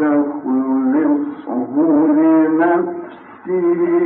أستخلصه لنفسي.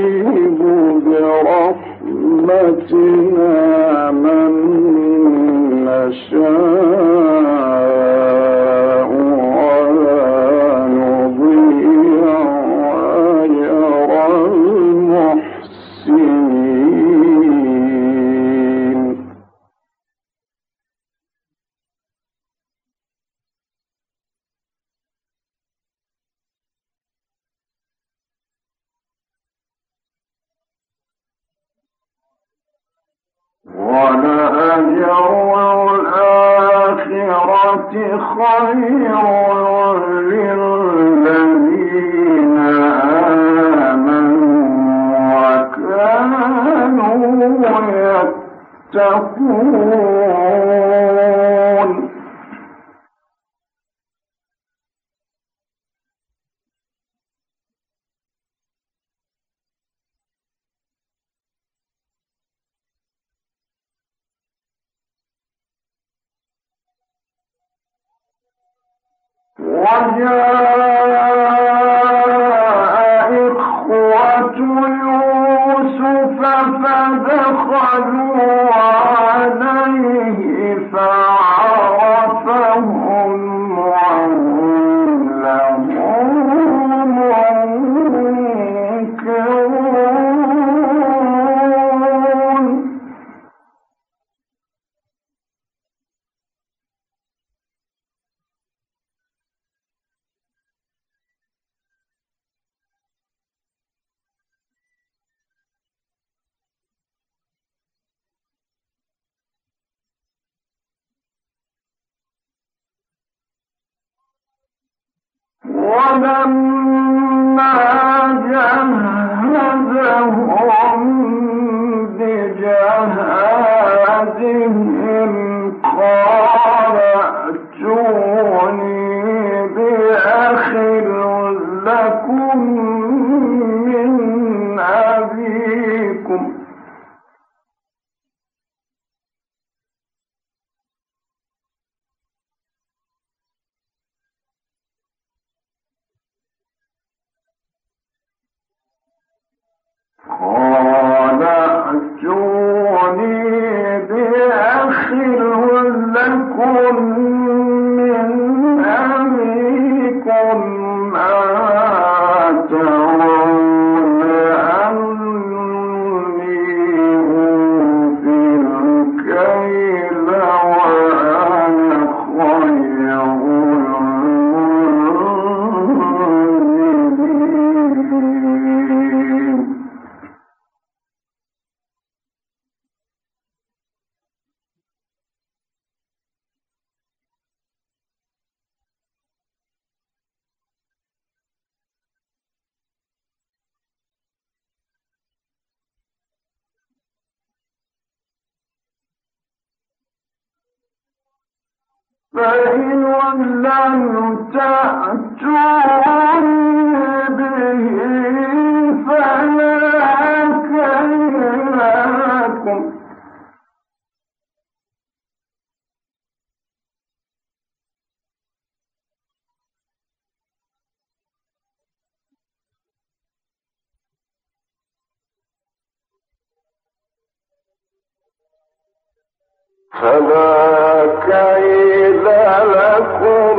نشاء يتقون. وجاء فلا كيل لكم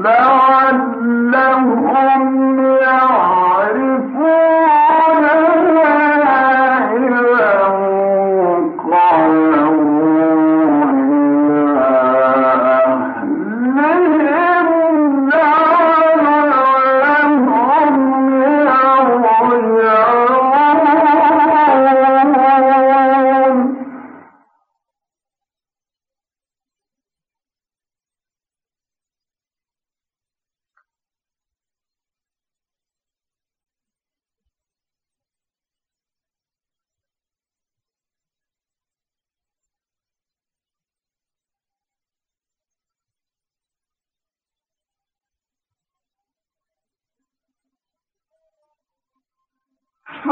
لعلهم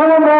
Amen.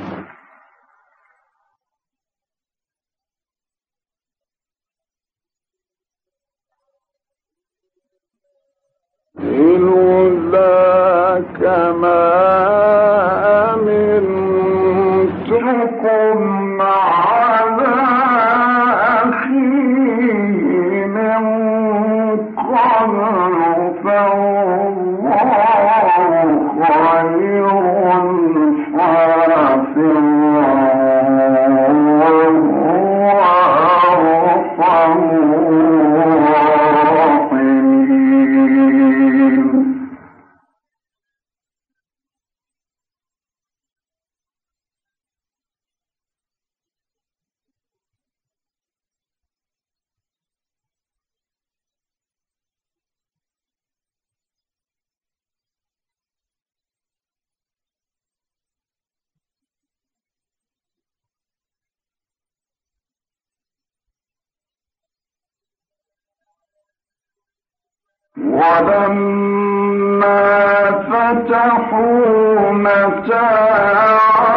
ولما فتحوا متاعهم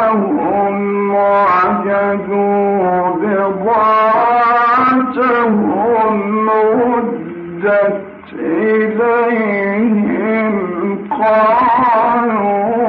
وجدوا بضاعتهم ردت إليهم قالوا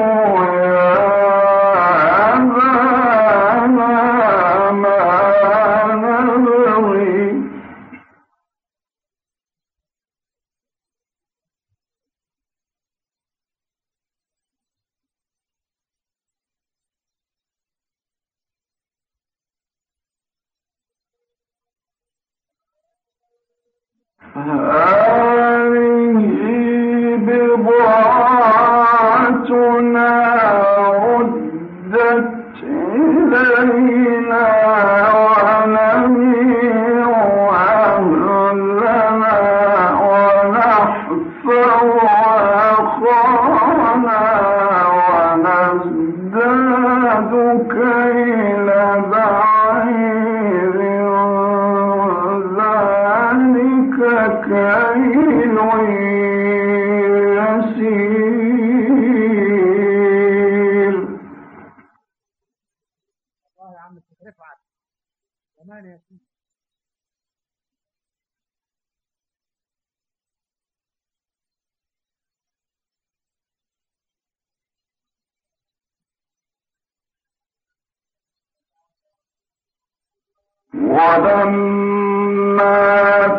ولما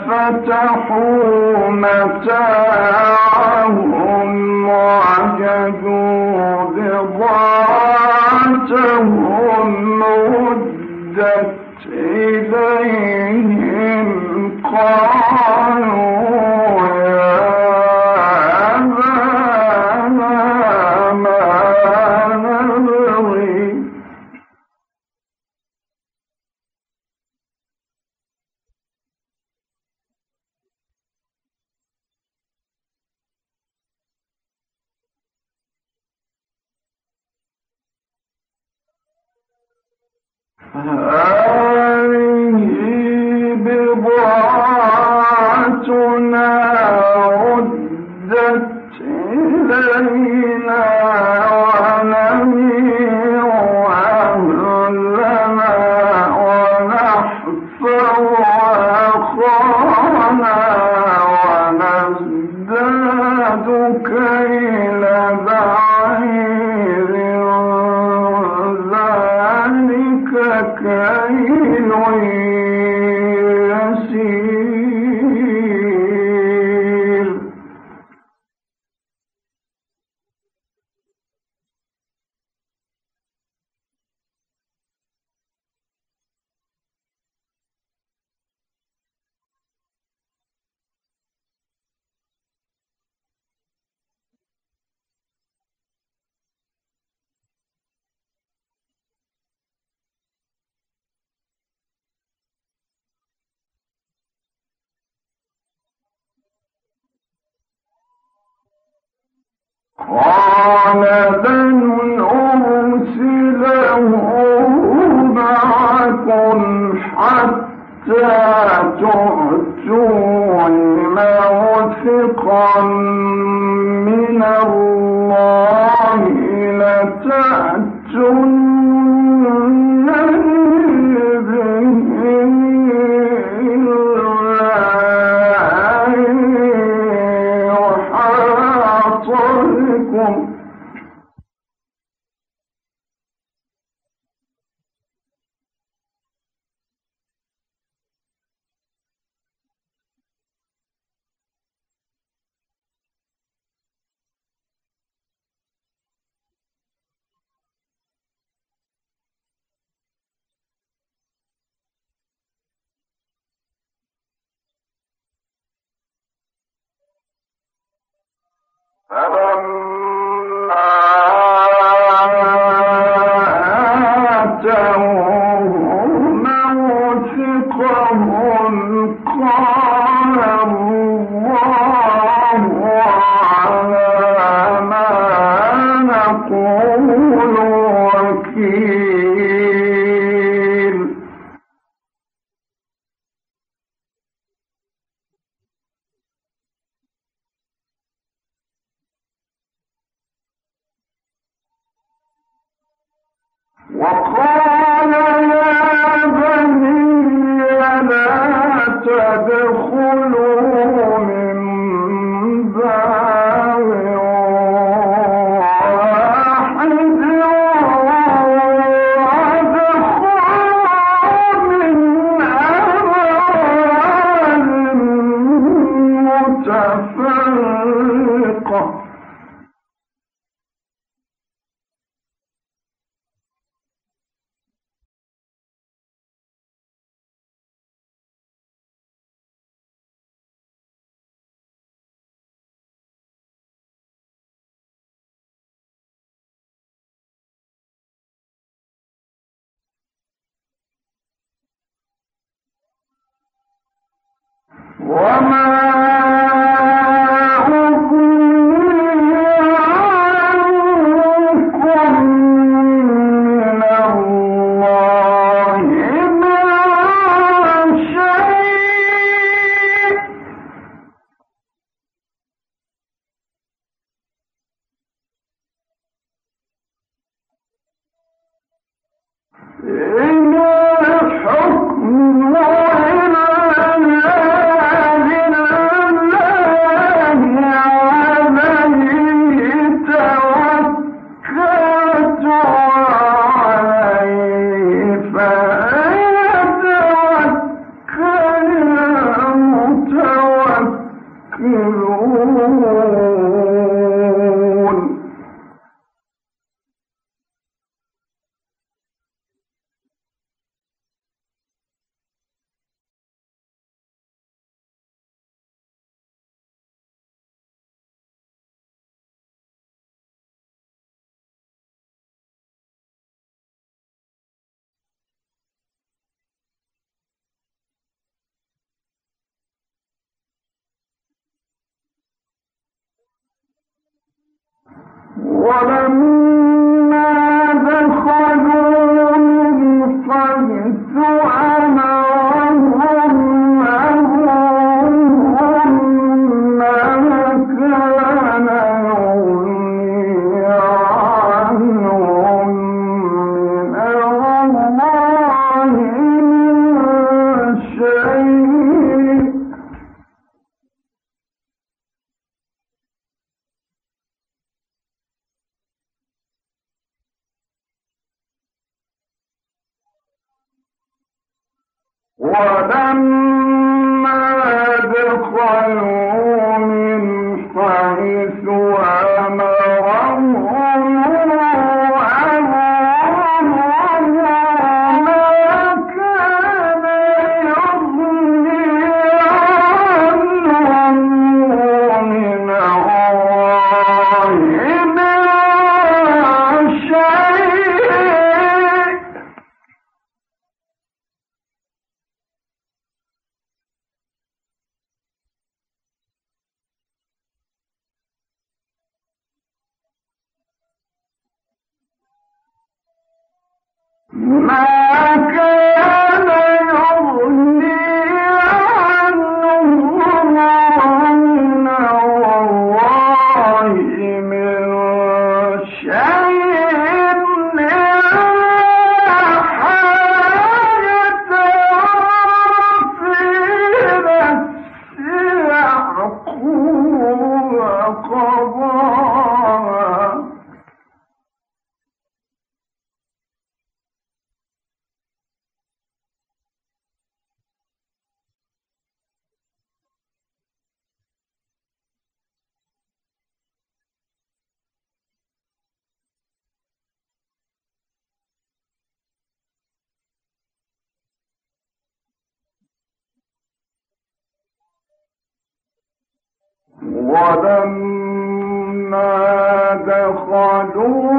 فتحوا متاعهم وجدوا بضاعتهم ردت sống Adam كان يغني دخلوا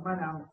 Amaral.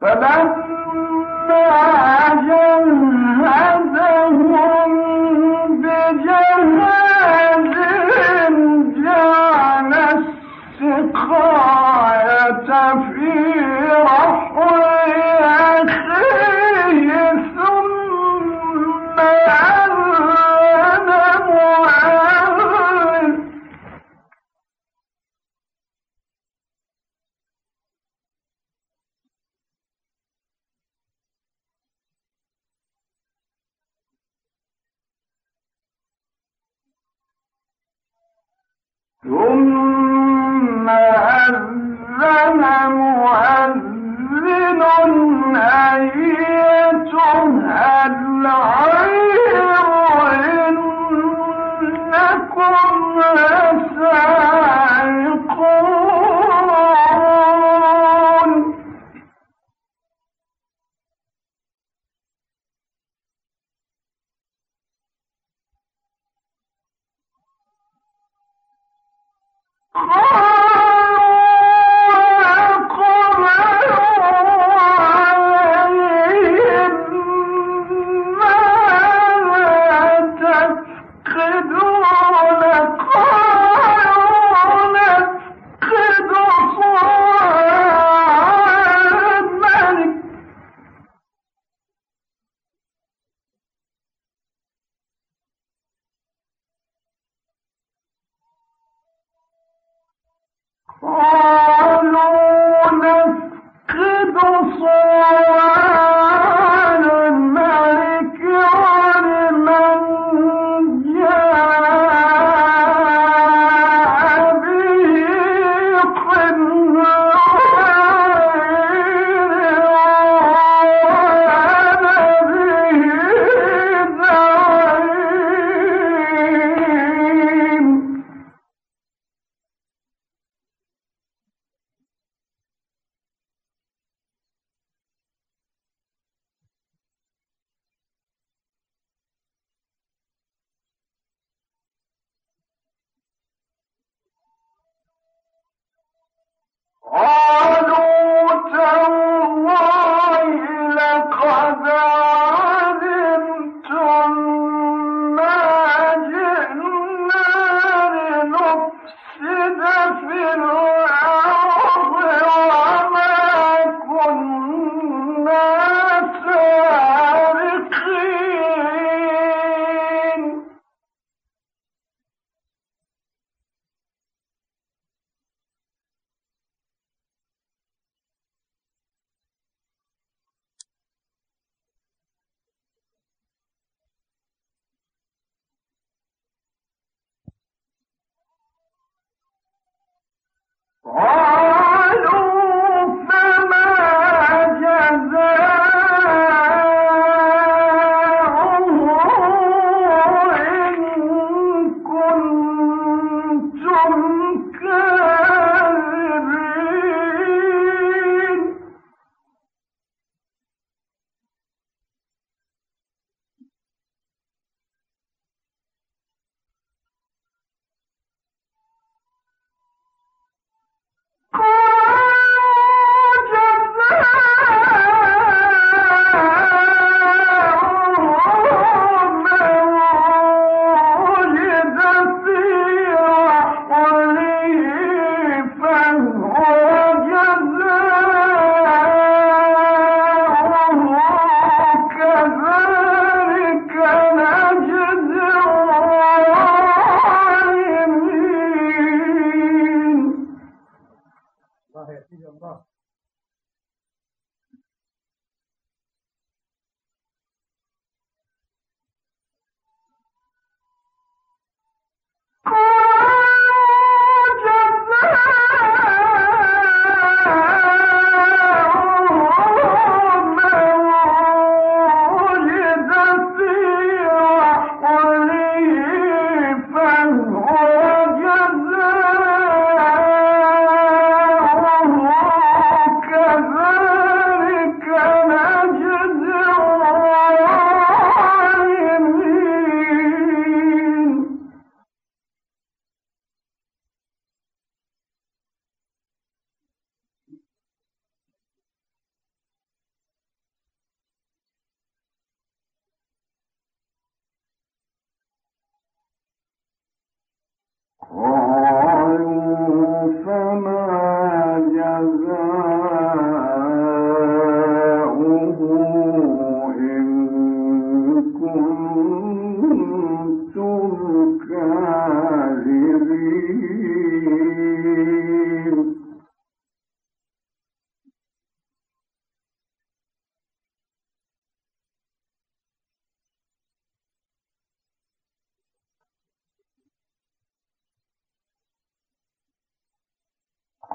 فلما Oh, no. Oh!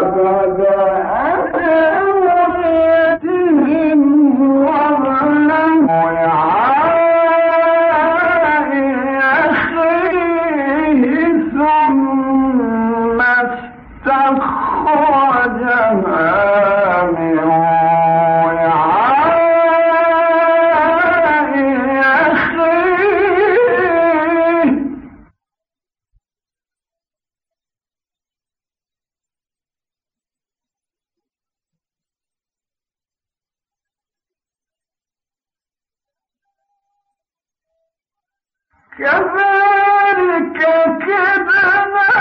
Bye-bye. كدنا ليوسف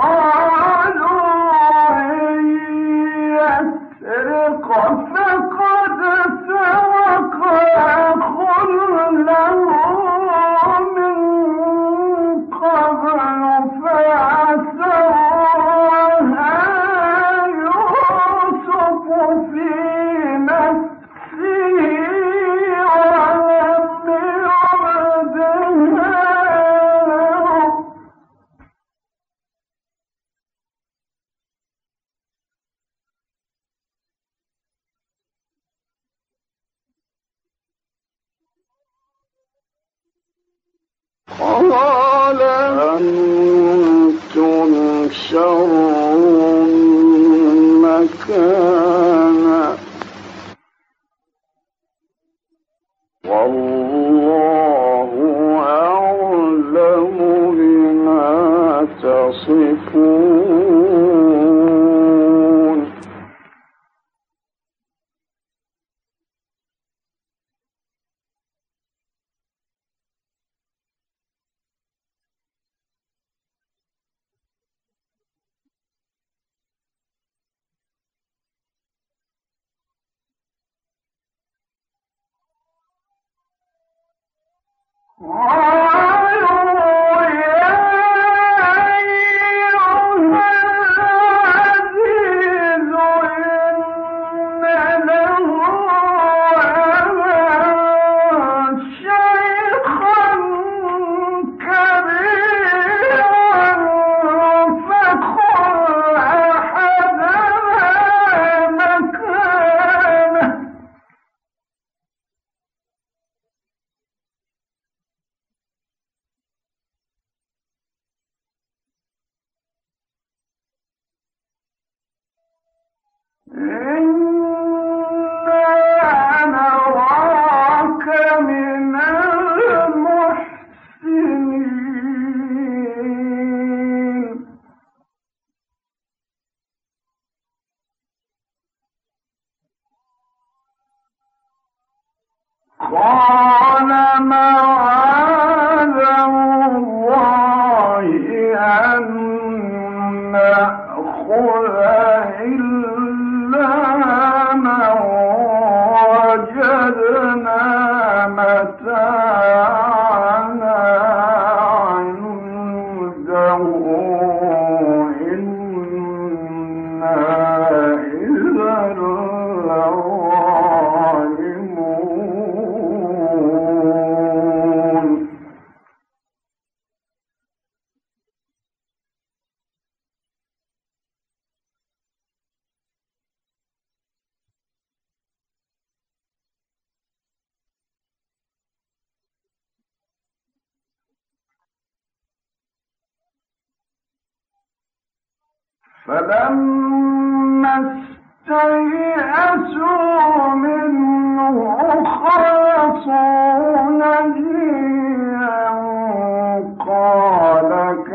All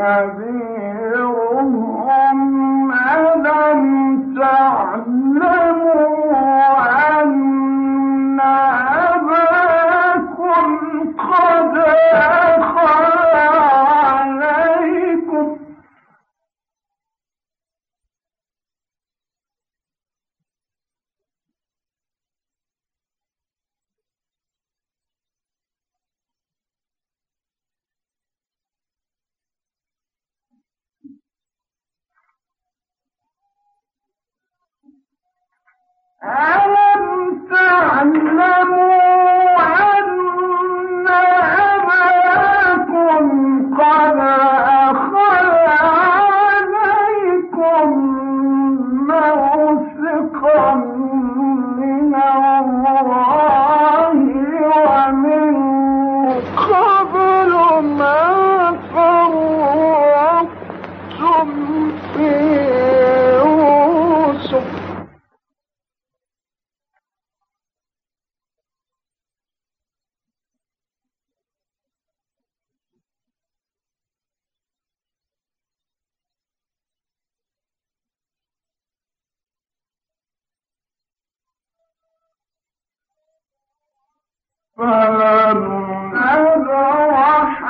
have فلن أبرح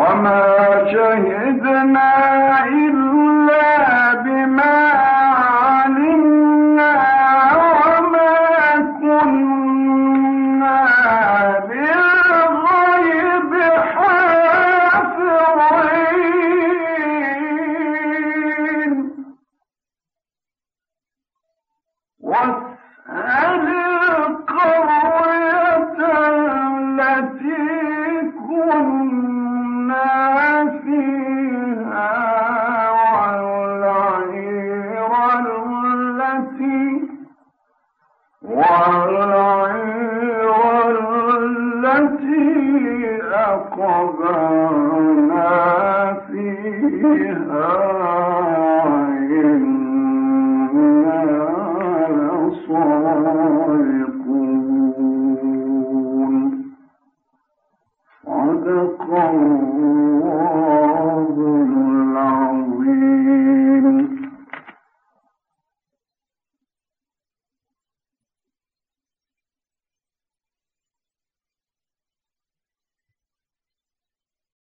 وما شهدنا إلا